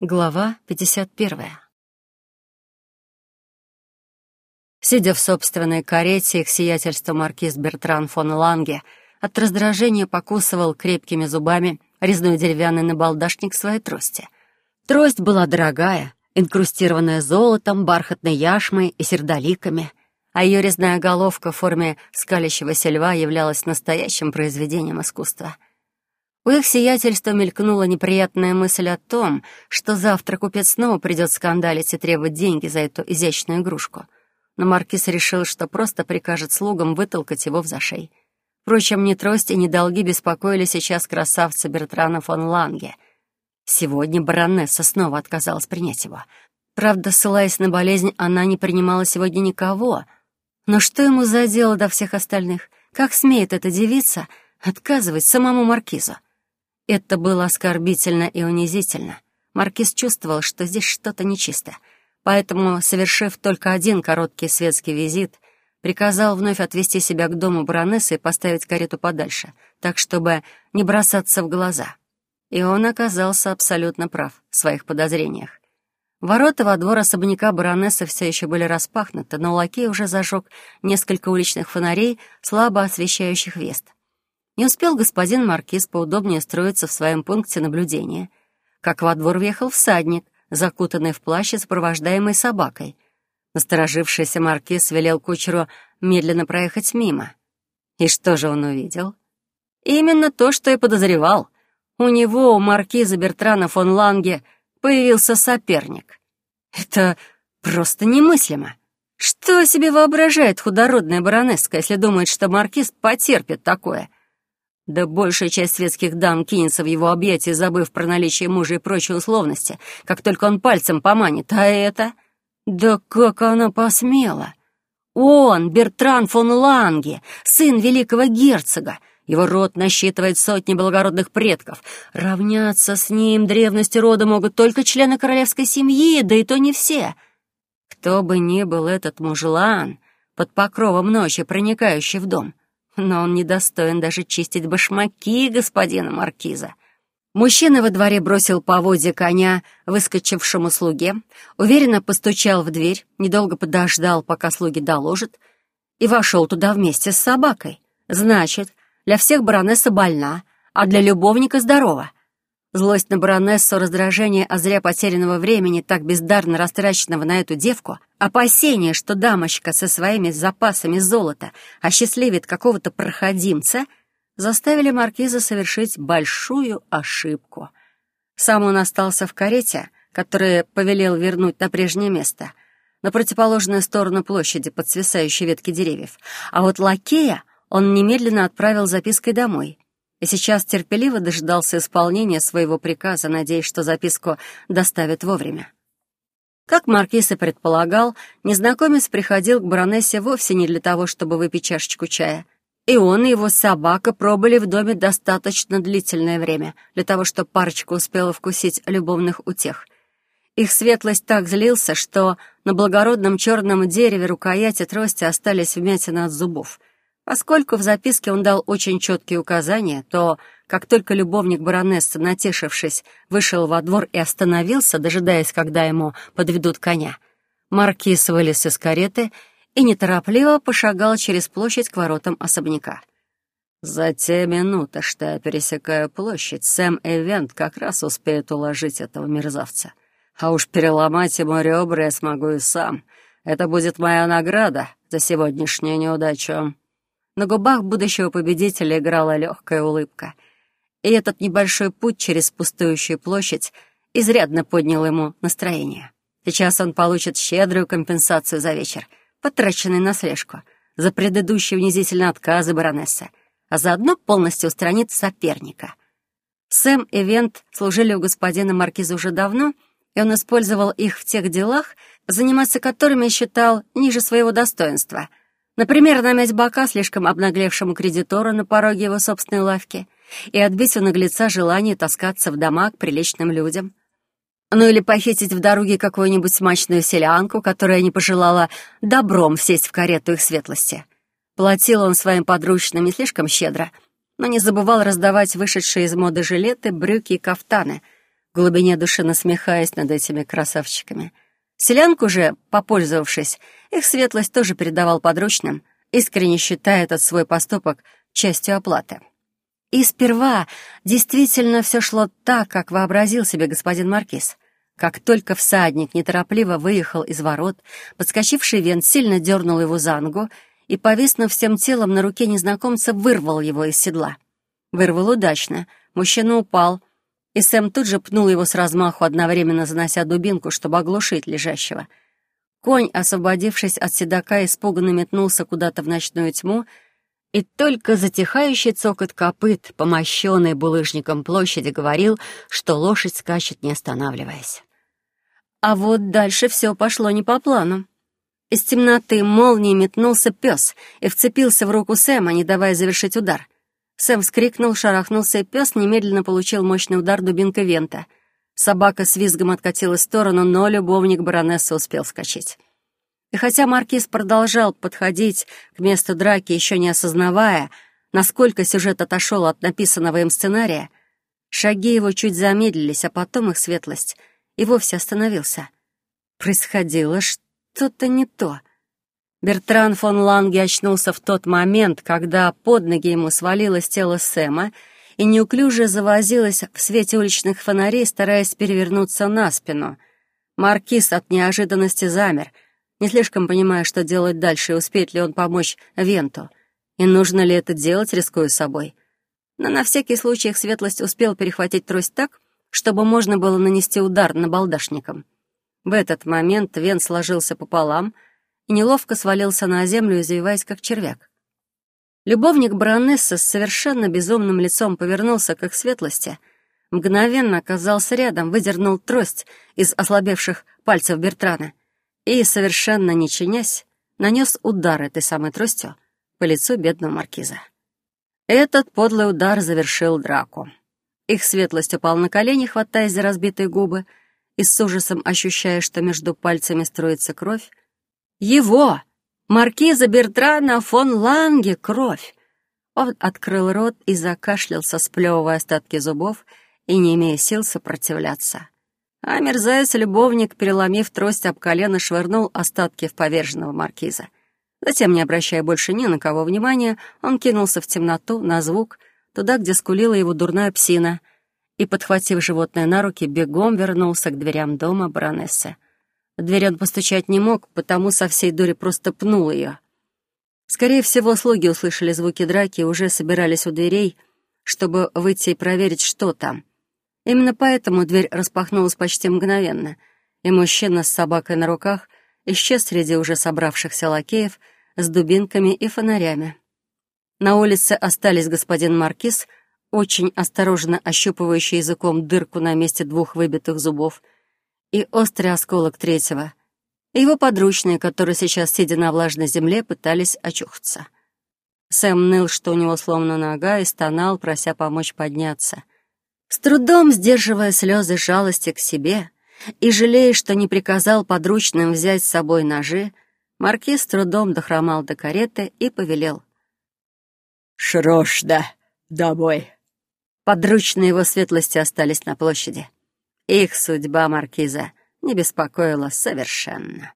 Глава 51. Сидя в собственной карете, их сиятельство маркиз Бертран фон Ланге от раздражения покусывал крепкими зубами резной деревянный набалдашник своей трости. Трость была дорогая, инкрустированная золотом, бархатной яшмой и сердоликами, а ее резная головка в форме скалящегося льва являлась настоящим произведением искусства — у их сиятельства мелькнула неприятная мысль о том, что завтра купец снова придет скандалить и требовать деньги за эту изящную игрушку. Но маркиз решил, что просто прикажет слугам вытолкать его в зашей. Впрочем, ни трость и ни долги беспокоили сейчас красавца Бертрана фон Ланге. Сегодня баронесса снова отказалась принять его. Правда, ссылаясь на болезнь, она не принимала сегодня никого. Но что ему за дело до всех остальных? Как смеет эта девица отказывать самому маркизу? Это было оскорбительно и унизительно. Маркиз чувствовал, что здесь что-то нечисто, поэтому, совершив только один короткий светский визит, приказал вновь отвести себя к дому баронессы и поставить карету подальше, так, чтобы не бросаться в глаза. И он оказался абсолютно прав в своих подозрениях. Ворота во двор особняка баронессы все еще были распахнуты, но лакей уже зажег несколько уличных фонарей, слабо освещающих вест. Не успел господин Маркиз поудобнее строиться в своем пункте наблюдения, как во двор въехал всадник, закутанный в плащ и сопровождаемый собакой. Насторожившийся Маркиз велел кучеру медленно проехать мимо. И что же он увидел? Именно то, что и подозревал. У него, у маркиза Бертрана фон Ланге, появился соперник. Это просто немыслимо. Что себе воображает худородная баронесска, если думает, что маркиз потерпит такое — да большая часть светских дам кинется в его объятия, забыв про наличие мужа и прочие условности, как только он пальцем поманит. А это... Да как она посмела! Он, Бертран фон Ланге, сын великого герцога, его род насчитывает сотни благородных предков. Равняться с ним древности рода могут только члены королевской семьи, да и то не все. Кто бы ни был этот мужлан, под покровом ночи проникающий в дом, но он недостоин даже чистить башмаки господина Маркиза. Мужчина во дворе бросил поводья коня выскочившему слуге, уверенно постучал в дверь, недолго подождал, пока слуги доложат, и вошел туда вместе с собакой. Значит, для всех баронесса больна, а для любовника здорова. Злость на баронессу, раздражение о зря потерянного времени, так бездарно растраченного на эту девку, опасение, что дамочка со своими запасами золота осчастливит какого-то проходимца, заставили маркиза совершить большую ошибку. Сам он остался в карете, которую повелел вернуть на прежнее место, на противоположную сторону площади под свисающей ветки деревьев, а вот лакея он немедленно отправил запиской домой — и сейчас терпеливо дожидался исполнения своего приказа, надеясь, что записку доставят вовремя. Как Маркиз и предполагал, незнакомец приходил к баронессе вовсе не для того, чтобы выпить чашечку чая. И он, и его собака пробыли в доме достаточно длительное время для того, чтобы парочка успела вкусить любовных утех. Их светлость так злился, что на благородном черном дереве рукояти трости остались вмятины от зубов — Поскольку в записке он дал очень четкие указания, то, как только любовник баронессы, натешившись, вышел во двор и остановился, дожидаясь, когда ему подведут коня, маркиз вылез из кареты и неторопливо пошагал через площадь к воротам особняка. «За те минуты, что я пересекаю площадь, Сэм Эвент как раз успеет уложить этого мерзавца. А уж переломать ему ребра я смогу и сам. Это будет моя награда за сегодняшнюю неудачу». На губах будущего победителя играла легкая улыбка. И этот небольшой путь через пустующую площадь изрядно поднял ему настроение. Сейчас он получит щедрую компенсацию за вечер, потраченный на слежку, за предыдущие унизительные отказы баронессы, а заодно полностью устранит соперника. Сэм и Вент служили у господина Маркиза уже давно, и он использовал их в тех делах, заниматься которыми считал ниже своего достоинства — Например, намять бока слишком обнаглевшему кредитору на пороге его собственной лавки и отбить у наглеца желание таскаться в дома к приличным людям. Ну или похитить в дороге какую-нибудь смачную селянку, которая не пожелала добром сесть в карету их светлости. Платил он своим подручным не слишком щедро, но не забывал раздавать вышедшие из моды жилеты, брюки и кафтаны. глубине души насмехаясь над этими красавчиками. Селянку же, попользовавшись, их светлость тоже передавал подручным, искренне считая этот свой поступок частью оплаты. И сперва действительно все шло так, как вообразил себе господин Маркиз. Как только всадник неторопливо выехал из ворот, подскочивший вент сильно дернул его за ногу и, повиснув всем телом на руке незнакомца, вырвал его из седла. Вырвал удачно, мужчина упал, и Сэм тут же пнул его с размаху, одновременно занося дубинку, чтобы оглушить лежащего. Конь, освободившись от седока, испуганно метнулся куда-то в ночную тьму, и только затихающий цокот копыт, помощенный булыжником площади, говорил, что лошадь скачет, не останавливаясь. А вот дальше все пошло не по плану. Из темноты молнией метнулся пес и вцепился в руку Сэма, не давая завершить удар. Сэм вскрикнул, шарахнулся, и пес немедленно получил мощный удар дубинкой вента. Собака с визгом откатилась в сторону, но любовник баронессы успел вскочить. И хотя маркиз продолжал подходить к месту драки, еще не осознавая, насколько сюжет отошел от написанного им сценария, шаги его чуть замедлились, а потом их светлость и вовсе остановился. Происходило что-то не то. Бертран фон Ланге очнулся в тот момент, когда под ноги ему свалилось тело Сэма и неуклюже завозилось в свете уличных фонарей, стараясь перевернуться на спину. Маркиз от неожиданности замер — не слишком понимая, что делать дальше и успеет ли он помочь Венту, и нужно ли это делать, рискуя собой. Но на всякий случай их светлость успел перехватить трость так, чтобы можно было нанести удар на балдашником. В этот момент Вент сложился пополам и неловко свалился на землю, извиваясь как червяк. Любовник баронессы с совершенно безумным лицом повернулся к их светлости, мгновенно оказался рядом, выдернул трость из ослабевших пальцев Бертрана и, совершенно не чинясь, нанес удар этой самой тростью по лицу бедного маркиза. Этот подлый удар завершил драку. Их светлость упал на колени, хватаясь за разбитые губы, и с ужасом ощущая, что между пальцами строится кровь. Его! Маркиза Бертрана фон Ланге кровь! Он открыл рот и закашлялся, сплевывая остатки зубов и не имея сил сопротивляться. А мерзавец-любовник, переломив трость об колено, швырнул остатки в поверженного маркиза. Затем, не обращая больше ни на кого внимания, он кинулся в темноту, на звук, туда, где скулила его дурная псина, и, подхватив животное на руки, бегом вернулся к дверям дома баронессы. В дверь он постучать не мог, потому со всей дури просто пнул ее. Скорее всего, слуги услышали звуки драки и уже собирались у дверей, чтобы выйти и проверить, что там. Именно поэтому дверь распахнулась почти мгновенно, и мужчина с собакой на руках исчез среди уже собравшихся лакеев с дубинками и фонарями. На улице остались господин Маркиз, очень осторожно ощупывающий языком дырку на месте двух выбитых зубов, и острый осколок третьего, его подручные, которые сейчас, сидя на влажной земле, пытались очухаться. Сэм ныл, что у него сломана нога, и стонал, прося помочь подняться — с трудом сдерживая слезы жалости к себе и жалея, что не приказал подручным взять с собой ножи, маркиз с трудом дохромал до кареты и повелел. «Шрошда, домой!» Подручные его светлости остались на площади. Их судьба маркиза не беспокоила совершенно.